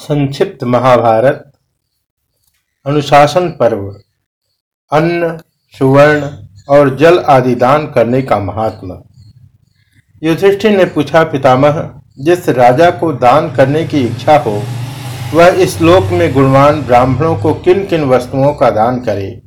संक्षिप्त महाभारत, अनुशासन पर्व, अन्न, सुवर्ण और जल आदि दान करने का महात्मा। युधिष्ठिर ने पूछा, पितामह, जिस राजा को दान करने की इच्छा हो, वह इस लोक में गुणवान ब्राह्मणों को किन किन वस्तुओं का दान करे?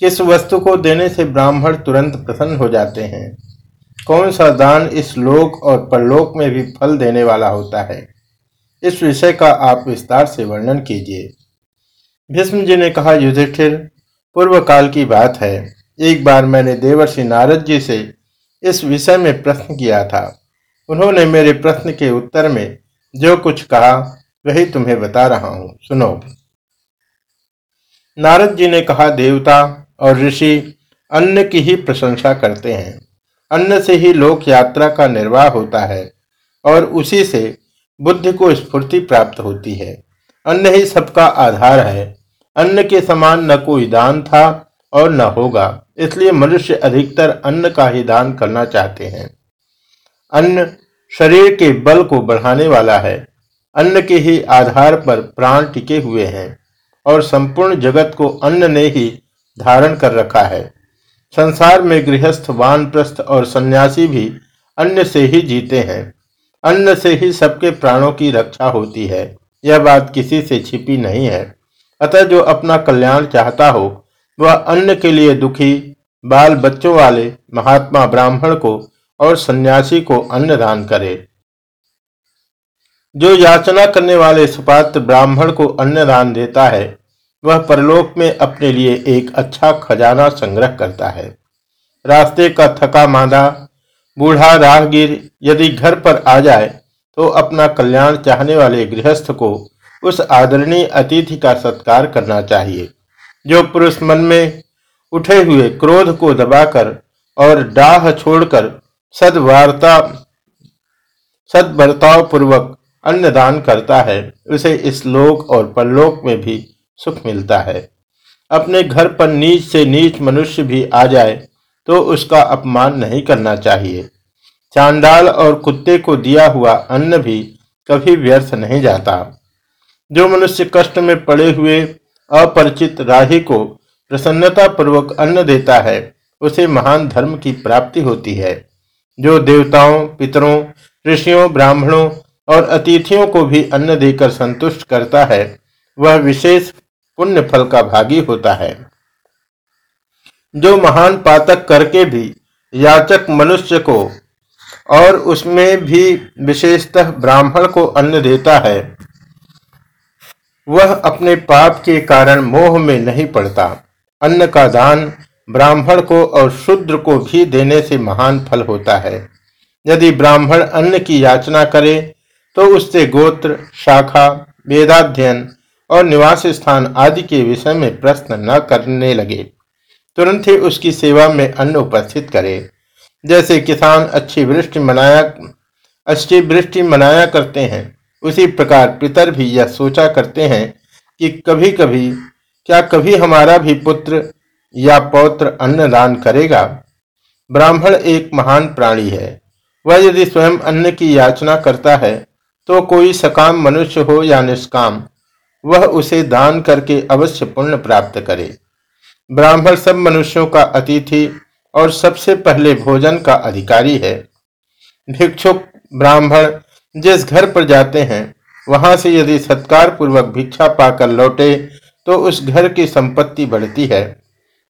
किस वस्तु को देने से ब्राह्मण तुरंत प्रसन्न हो जाते हैं? कौन सा दान इस लोक और परलोक में भी फल देने वाला होता है? इस विषय का आप विस्तार से वर्णन कीजिए। भीष्म जी ने कहा, युधिष्ठिर पूर्व काल की बात है। एक बार मैंने देवर्षि नारद जी से इस विषय में प्रश्न किया था। उन्होंने मेरे प्रश्न के उत्तर में जो कुछ कहा, वही तुम्हें बता रहा हूँ। सुनो। नारद जी ने कहा, देवता और ऋषि अन्न की ही प्रशंसा करते हैं। अन्न से ही लोक यात्रा का निर्वाह होता है और उसी से बुद्धि को स्फूर्ति प्राप्त होती है। अन्न ही सबका आधार है। अन्न के समान न कोई दान था और न होगा। इसलिए मनुष्य अधिकतर अन्न का ही दान करना चाहते हैं। अन्न शरीर के बल को बढ़ाने वाला है। अन्न के ही आधार पर प्राण टिके हुए हैं और संपूर्ण जगत को अन्न ने ही धारण कर रखा है। संसार में गृहस्थ, वानप्रस्थ और सन्यासी भी अन्न से ही जीते हैं। अन्न से ही सबके प्राणों की रक्षा होती है। यह बात किसी से छिपी नहीं है। अतः जो अपना कल्याण चाहता हो, वह अन्न के लिए दुखी बाल बच्चों वाले महात्मा ब्राह्मण को और सन्यासी को अन्न दान करे। जो याचना करने वाले सुपात्र ब्राह्मण को अन्न दान देता है, वह परलोक में अपने लिए एक अच्छा खजाना संग्रह करता है। रास्ते का थका मादा बूढ़ा राहगीर यदि घर पर आ जाए तो अपना कल्याण चाहने वाले गृहस्थ को उस आदरणीय अतिथि का सत्कार करना चाहिए, जो पुरुष मन में उठे हुए क्रोध को दबाकर और डाह छोड़कर सदवार्ता सदबर्ताव पूर्वक अन्नदान करता है, उसे इस लोक और परलोक में भी सुख मिलता है। अपने घर पर नीच से नीच मनुष्य भी आ जाए तो उसका अपमान नहीं करना चाहिए। चांडाल और कुत्ते को दिया हुआ अन्न भी कभी व्यर्थ नहीं जाता। जो मनुष्य कष्ट में पड़े हुए अपरिचित राही को प्रसन्नता पूर्वक अन्न देता है, उसे महान धर्म की प्राप्ति होती है। जो देवताओं, पितरों, ऋषियों, ब्राह्मणों और अतिथियों को भी अन्न देकर संतुष्ट करता है, वह विशेष पुण्य फल का भागी होता है। जो महान पातक करके भी याचक मनुष्य को और उसमें भी विशेषतः ब्राह्मण को अन्न देता है, वह अपने पाप के कारण मोह में नहीं पड़ता। अन्न का दान ब्राह्मण को और शूद्र को भी देने से महान फल होता है। यदि ब्राह्मण अन्न की याचना करे तो उससे गोत्र, शाखा, वेदाध्ययन और निवास स्थान आदि के विषय में प्रश्न न करने लगे। तुरंत ही उसकी सेवा में अन्न उपस्थित करे। जैसे किसान अच्छी वृष्टि मनाया, अच्छी वृष्टि मनाया करते हैं, उसी प्रकार पितर भी यह सोचा करते हैं कि कभी कभी क्या कभी हमारा भी पुत्र या पौत्र अन्न दान करेगा? ब्राह्मण एक महान प्राणी है। वह यदि स्वयं अन्न की याचना करता है तो कोई सकाम मनुष्य हो या निष्काम, वह उसे दान करके अवश्य पुण्य प्राप्त करे। ब्राह्मण सब मनुष्यों का अतिथि और सबसे पहले भोजन का अधिकारी है। भिक्षुक ब्राह्मण जिस घर पर जाते हैं, वहाँ से यदि सत्कार पूर्वक भिक्षा पाकर लौटे तो उस घर की संपत्ति बढ़ती है।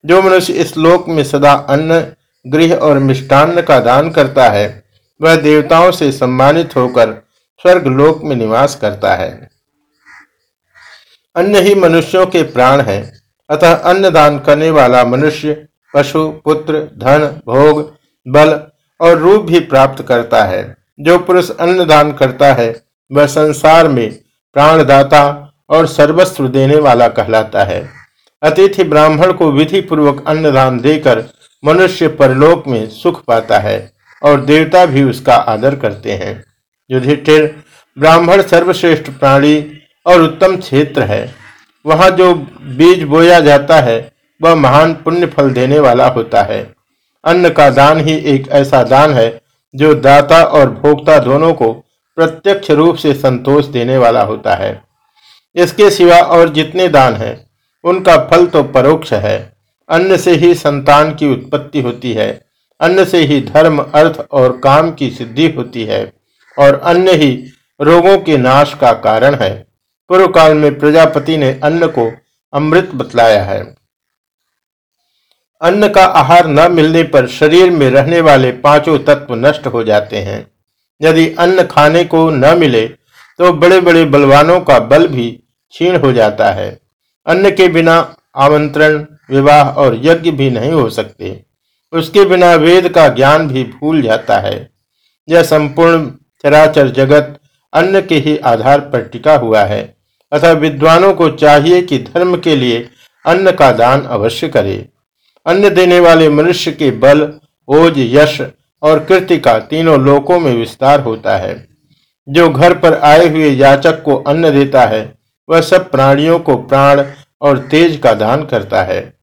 जो मनुष्य इस लोक में सदा अन्न, गृह और मिष्टान्न का दान करता है, वह देवताओं से सम्मानित होकर स्वर्ग लोक में निवास करता है। अन्न ही मनुष्यों के प्राण है। अतः अन्न दान करने वाला मनुष्य, पशु, पुत्र, धन, भोग, बल और रूप भी प्राप्त करता है। जो पुरुष अन्न दान करता है, वह संसार में प्राणदाता और सर्वस्व देने वाला कहलाता है। अतिथि ब्राह्मण को विधि पूर्वक अन्नदान देकर मनुष्य परलोक में सुख पाता है और देवता भी उसका आदर करते हैं। युधिष्ठिर, ब्राह्मण सर्वश्रेष्ठ प्राणी और उत्तम क्षेत्र है। वहाँ जो बीज बोया जाता है, वह महान पुण्य फल देने वाला होता है। अन्न का दान ही एक ऐसा दान है, जो दाता और भोक्ता दोनों को प्रत्यक्ष रूप से संतोष देने वाला होता है। इसके सिवा और जितने दान हैं, उनका फल तो परोक्ष है। अन्न से ही संतान की उत्पत्ति होती है। अन्न से ही धर्म, अर्थ और काम की सिद्धि होती है। और अन्न ही रोगों के नाश का कारण है। पूर्व काल में प्रजापति ने अन्न को अमृत बतलाया है। अन्न का आहार न मिलने पर शरीर में रहने वाले पाँचों तत्व नष्ट हो जाते हैं। यदि अन्न खाने को न मिले तो बड़े बड़े बलवानों का बल भी क्षीण हो जाता है। अन्न के बिना आमंत्रण, विवाह और यज्ञ भी नहीं हो सकते। उसके बिना वेद का ज्ञान भी भूल जाता है। यह संपूर्ण चराचर जगत अन्न के ही आधार पर टिका हुआ है। अतः विद्वानों को चाहिए कि धर्म के लिए अन्न का दान अवश्य करे। अन्न देने वाले मनुष्य के बल, ओज, यश और कृति का तीनों लोकों में विस्तार होता है। जो घर पर आए हुए याचक को अन्न देता है, वह सब प्राणियों को प्राण और तेज का दान करता है।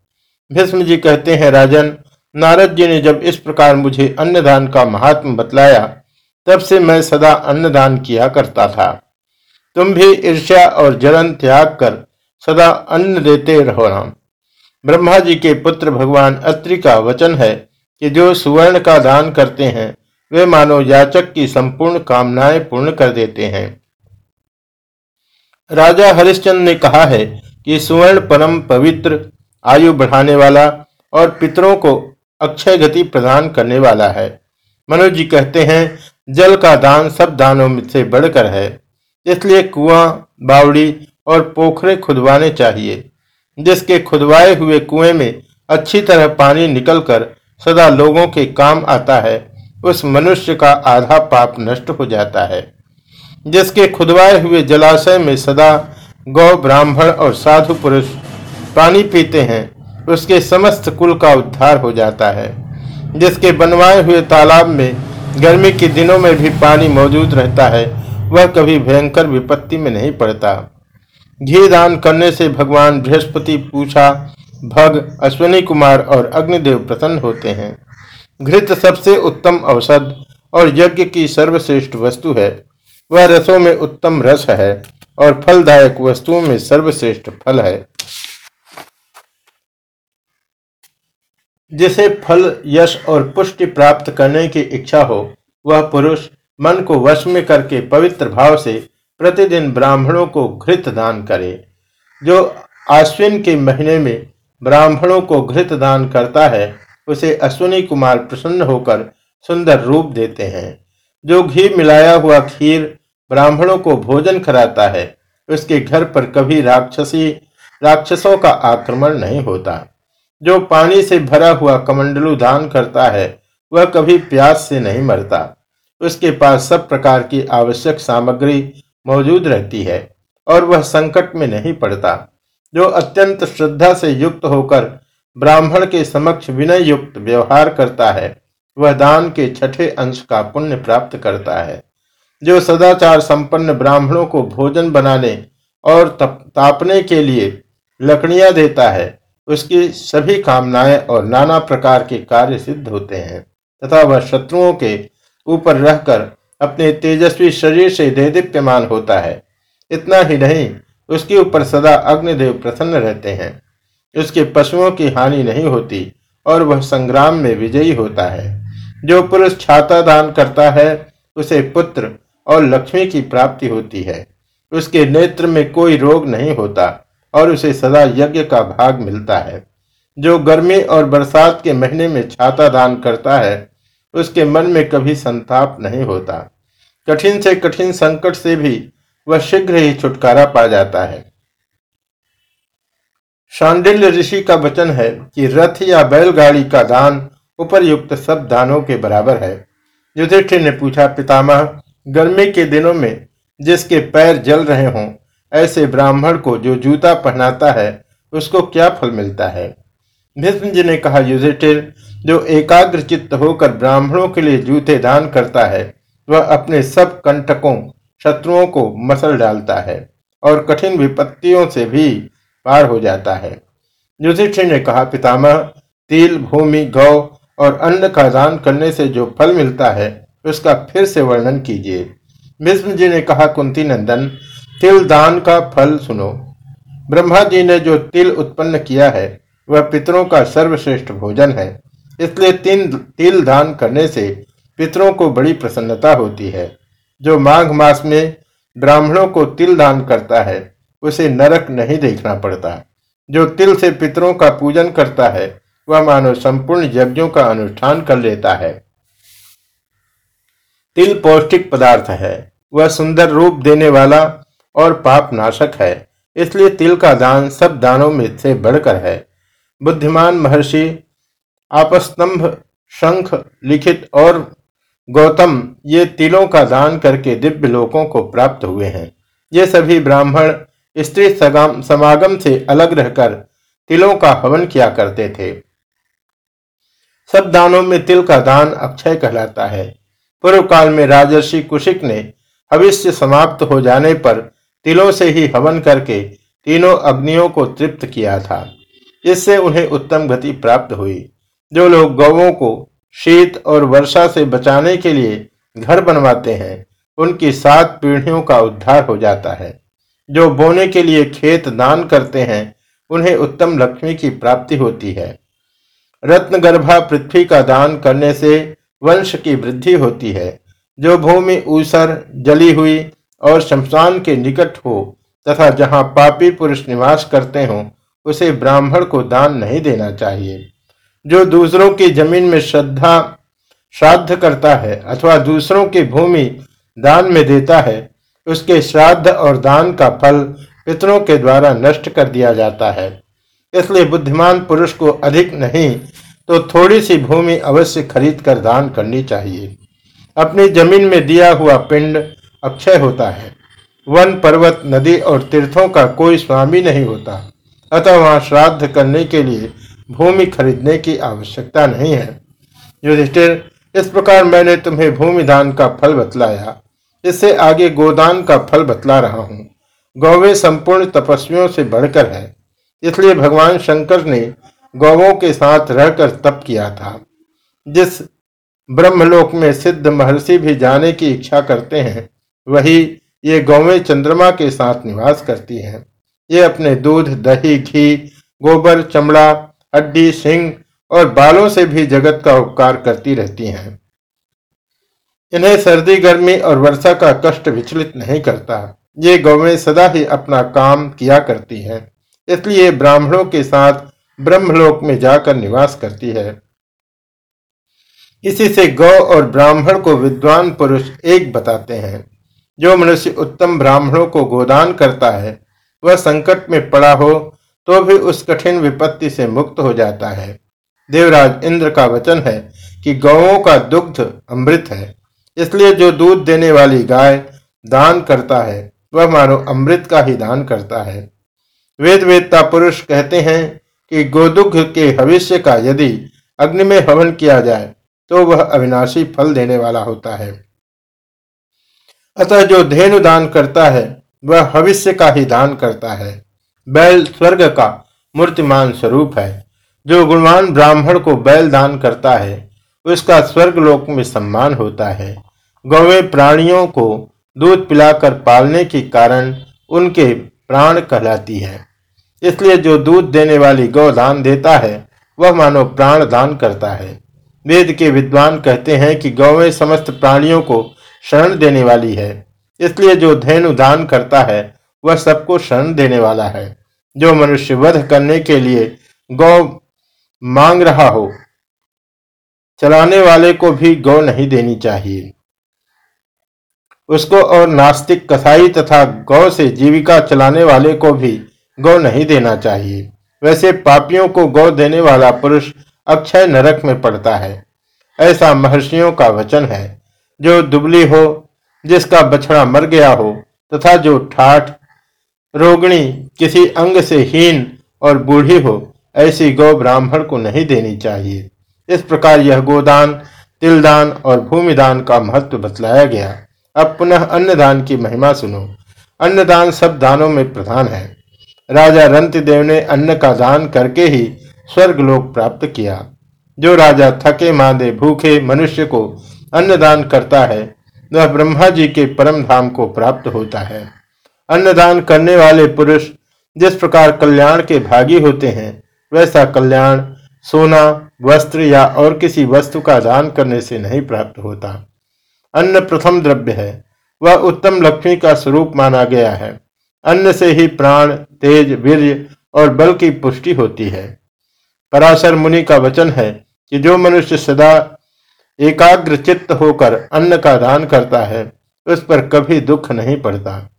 भीष्म जी कहते हैं, राजन, नारद जी ने जब इस प्रकार मुझे अन्नदान का महात्म बतलाया, तब से मैं सदा अन्नदान किया करता था। तुम भी ईर्ष्या और जलन त्याग कर सदा अन्न देते रहो राम। ब्रह्मा जी के पुत्र भगवान अत्रि का वचन है कि जो सुवर्ण का दान करते हैं, वे मानो याचक की संपूर्ण कामनाएँ पूर्ण कर देते हैं। राजा हरिश्चंद्र ने कहा है कि सुवर्ण परम पवित्र, आयु बढ़ाने वाला और पितरों को अक्षय गति प्रदान करने वाला है। मनोज जी कहते हैं, जल का दान सब दानों में से बढ़कर है। इसलिए कुआँ, बावड़ी और पोखरे खुदवाने चाहिए, जिसके खुदवाए हुए कुएँ में अच्छी तरह पानी निकलकर सदा लोगों के काम आता है, उस मनुष्य का आधा पाप नष्ट हो जाता है। जिसके खुदवाए हुए जलाशय में सदा गौ, ब्राह्मण और साधु पुरुष पानी पीते हैं, उसके समस्त कुल का उद्धार हो जाता है। जिसके बनवाए हुए तालाब में गर्मी के दिनों में भी पानी मौजूद रहता है वह कभी भयंकर विपत्ति में नहीं पड़ता। घी दान करने से भगवान बृहस्पति पूछा भग, अश्विनी कुमार और अग्निदेव प्रसन्न होते हैं। घृत सबसे उत्तम औषध और यज्ञ की सर्वश्रेष्ठ वस्तु है। वह रसों में उत्तम रस है और फलदायक वस्तुओं में सर्वश्रेष्ठ फल है। जिसे फल, यश और पुष्टि प्राप्त करने की इच्छा हो, वह पुरुष मन को वश में करके पवित्र भाव से प्रतिदिन ब्राह्मणों को घृत दान करे। जो आश्विन के महीने में ब्राह्मणों को घृत दान करता है, उसे अश्विनी कुमार प्रसन्न होकर सुंदर रूप देते हैं। जो घी मिलाया हुआ खीर ब्राह्मणों को भोजन कराता है, उसके घर पर कभी राक्षसी, राक्षसों का आक्रमण नहीं होता। जो पानी से भरा हुआ कमंडलू दान करता है, वह कभी प्यास से नहीं मरता। उसके पास सब प्रकार की आवश्यक सामग्री मौजूद रहती है और वह संकट में नहीं पड़ता, जो अत्यंत श्रद्धा से युक्त होकर ब्राह्मण के समक्ष विनय युक्त व्यवहार करता है, वह दान के छठे अंश का पुण्य प्राप्त करता है। जो सदाचार संपन्न ब्राह्मणों को भोजन बनाने और तापने के लिए लकड़ियाँ देता है, उसकी सभी कामनाएँ और नाना प्रकार के कार्य सिद्ध होते हैं, तथा वह शत्रुओं के ऊपर रहकर अपने तेजस्वी शरीर से देदीप्यमान होता है। इतना ही नहीं, उसके ऊपर सदा अग्निदेव प्रसन्न रहते हैं। उसके पशुओं की हानि नहीं होती और वह संग्राम में विजयी होता है। जो पुरुष छाता दान करता है, उसे पुत्र और लक्ष्मी की प्राप्ति होती है। उसके नेत्र में कोई रोग नहीं होता और उसे सदा यज्ञ का भाग मिलता है। जो गर्मी और बरसात के महीने में छाता दान करता है उसके मन में कभी संताप नहीं होता। कठिन से कठिन संकट से भी वह शीघ्र ही छुटकारा पा जाता है। शांडिल्य ऋषि का वचन है कि रथ या बैलगाड़ी का दान उपरयुक्त सब दानों के बराबर है। युधिष्ठिर ने पूछा, पितामह, गर्मी के दिनों में जिसके पैर जल रहे हों, ऐसे ब्राह्मण को जो जूता पहनाता है, उसको क्या फल मिलता है? भीष्म जी ने कहा, युधिष्ठिर जो एकाग्र चित्त होकर ब्राह्मणों के लिए जूते दान करता है, वह अपने सब कंटकों, शत्रुओं को मसल डालता है और कठिन विपत्तियों से भी पार हो जाता है। युधिष्ठिर ने कहा, पितामह, तिल, भूमि, गौ और अन्न का दान करने से जो फल मिलता है, उसका फिर से वर्णन कीजिए। भीष्म जी ने कहा, कुंती नंदन, तिल दान का फल सुनो। ब्रह्मा जी ने जो तिल उत्पन्न किया है, वह पितरों का सर्वश्रेष्ठ भोजन है। इसलिए तीन, तिल दान करने से पितरों को बड़ी प्रसन्नता होती है। जो माघ मास में ब्राह्मणों को तिल दान करता है, उसे नरक नहीं देखना पड़ता। जो तिल से पितरों का पूजन करता है, वह मानव संपूर्ण यज्ञों का अनुष्ठान कर लेता है। तिल पौष्टिक पदार्थ है। वह सुंदर रूप देने वाला और पाप नाशक है। इसलिए तिल का दान सब दानों में से बढ़कर है। बुद्धिमान महर्षि आपस्तंभ, शंख, लिखित और गौतम, ये तिलों का दान करके दिव्य लोकों को प्राप्त हुए हैं। ये सभी ब्राह्मण स्त्री समागम से अलग रहकर तिलों का हवन किया करते थे। सब दानों में तिल का दान अक्षय कहलाता है। पूर्व काल में राजर्षि कुशिक ने भविष्य समाप्त हो जाने पर तिलों से ही हवन करके तीनों अग्नियों को तृप्त किया था। इससे उन्हें उत्तम गति प्राप्त हुई। जो लोग गौवों को शीत और वर्षा से बचाने के लिए घर बनवाते हैं, उनकी सात पीढ़ियों का उद्धार हो जाता है। जो बोने के लिए खेत दान करते हैं, उन्हें उत्तम लक्ष्मी की प्राप्ति होती है। रत्नगर्भा पृथ्वी का दान करने से वंश की वृद्धि होती है। जो भूमि ऊसर, जली हुई और शमशान के निकट हो, तथा जहाँ पापी पुरुष निवास करते हों, उसे ब्राह्मण को दान नहीं देना चाहिए। जो दूसरों की ज़मीन में श्रद्धा, श्राद्ध करता है अथवा दूसरों की भूमि दान में देता है, उसके श्राद्ध और दान का फल पितरों के द्वारा नष्ट कर दिया जाता है। इसलिए बुद्धिमान पुरुष को अधिक नहीं तो थोड़ी सी भूमि अवश्य खरीद कर दान करनी चाहिए। अपनी ज़मीन में दिया हुआ पिंड अक्षय होता है। वन, पर्वत, नदी और तीर्थों का कोई स्वामी नहीं होता। अतः वहाँ श्राद्ध करने के लिए भूमि खरीदने की आवश्यकता नहीं है। युधिष्ठिर, इस प्रकार मैंने तुम्हें भूमि दान का फल बतलाया। इससे आगे गोदान का फल बतला रहा हूँ। गौवे संपूर्ण तपस्वियों से बढ़कर है। इसलिए भगवान शंकर ने गौवों के साथ रहकर तप किया था। जिस ब्रह्मलोक में सिद्ध महर्षि भी जाने की इच्छा करते हैं, वही ये गौवें चंद्रमा के साथ निवास करती हैं। ये अपने दूध, दही, घी, गोबर, चमड़ा हड्डी, सिंह और बालों से भी जगत का उपकार करती रहती हैं। इन्हें सर्दी, गर्मी और वर्षा का कष्ट विचलित नहीं करता। ये गौवें सदा ही अपना काम किया करती हैं। इसलिए ब्राह्मणों के साथ ब्रह्मलोक में जाकर निवास करती है। इसी से गौ और ब्राह्मण को विद्वान पुरुष एक बताते हैं। जो मनुष्य उत्तम ब्राह्मणों को गोदान करता है, वह संकट में पड़ा हो तो भी उस कठिन विपत्ति से मुक्त हो जाता है। देवराज इंद्र का वचन है कि गौओं का दुग्ध अमृत है। इसलिए जो दूध देने वाली गाय दान करता है, वह मानो अमृत का ही दान करता है। वेद वेदता पुरुष कहते हैं कि गोदुग्ध के भविष्य का यदि अग्नि में हवन किया जाए तो वह अविनाशी फल देने वाला होता है। अतः जो धेनु दान करता है, वह भविष्य का ही दान करता है। बैल स्वर्ग का मूर्तिमान स्वरूप है। जो गुणवान ब्राह्मण को बैल दान करता है, उसका स्वर्ग लोक में सम्मान होता है। गौवे प्राणियों को दूध पिलाकर पालने के कारण उनके प्राण कहलाती है। इसलिए जो दूध देने वाली गौ दान देता है, वह मानो प्राण दान करता है। वेद के विद्वान कहते हैं कि गौवें समस्त प्राणियों को शरण देने वाली है। इसलिए जो धेनु दान करता है, वह सबको शरण देने वाला है। जो मनुष्य वध करने के लिए गौ मांग रहा हो, चलाने वाले को भी गौ नहीं देनी चाहिए। उसको और नास्तिक कसाई तथा गौ से जीविका चलाने वाले को भी गौ नहीं देना चाहिए। वैसे पापियों को गौ देने वाला पुरुष अक्षय नरक में पड़ता है। ऐसा महर्षियों का वचन है। जो दुबली हो, जिसका बछड़ा मर गया हो, तथा जो ठाठ रोगणी किसी अंग से हीन और बूढ़ी हो, ऐसी गौ ब्राह्मण को नहीं देनी चाहिए। इस प्रकार यह गोदान, तिलदान और भूमिदान का महत्व बतलाया गया। अब पुनः अन्नदान की महिमा सुनो। अन्नदान सब दानों में प्रधान है। राजा रंतदेव ने अन्न का दान करके ही स्वर्ग लोक प्राप्त किया। जो राजा थके, मादे, भूखे मनुष्य को अन्नदान करता है, वह ब्रह्मा जी के परम धाम को प्राप्त होता है। अन्नदान करने वाले पुरुष जिस प्रकार कल्याण के भागी होते हैं, वैसा कल्याण सोना, वस्त्र या और किसी वस्तु का दान करने से नहीं प्राप्त होता। अन्न प्रथम द्रव्य है, वह उत्तम लक्ष्मी का स्वरूप माना गया है। अन्न से ही प्राण, तेज, वीर्य और बल की पुष्टि होती है। पराशर मुनि का वचन है कि जो मनुष्य सदा एकाग्र चित्त होकर अन्न का दान करता है, उस पर कभी दुख नहीं पड़ता।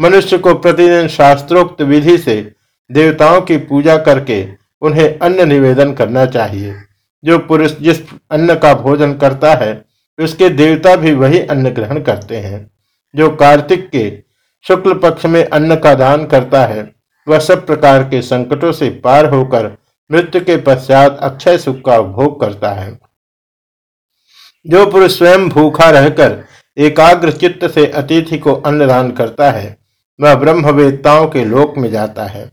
मनुष्य को प्रतिदिन शास्त्रोक्त विधि से देवताओं की पूजा करके उन्हें अन्न निवेदन करना चाहिए। जो पुरुष जिस अन्न का भोजन करता है, उसके देवता भी वही अन्न ग्रहण करते हैं। जो कार्तिक के शुक्ल पक्ष में अन्न का दान करता है, वह सब प्रकार के संकटों से पार होकर मृत्यु के पश्चात अक्षय सुख का उपभोग करता है। जो पुरुष स्वयं भूखा रहकर एकाग्र चित्त से अतिथि को अन्नदान करता है वह ब्रह्मवेदताओं के लोक में जाता है।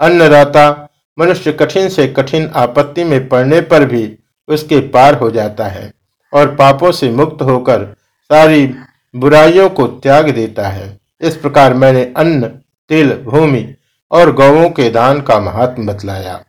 अन्नदाता मनुष्य कठिन से कठिन आपत्ति में पड़ने पर भी उसके पार हो जाता है और पापों से मुक्त होकर सारी बुराइयों को त्याग देता है। इस प्रकार मैंने अन्न, तिल, भूमि और गौों के दान का महात्म बतलाया।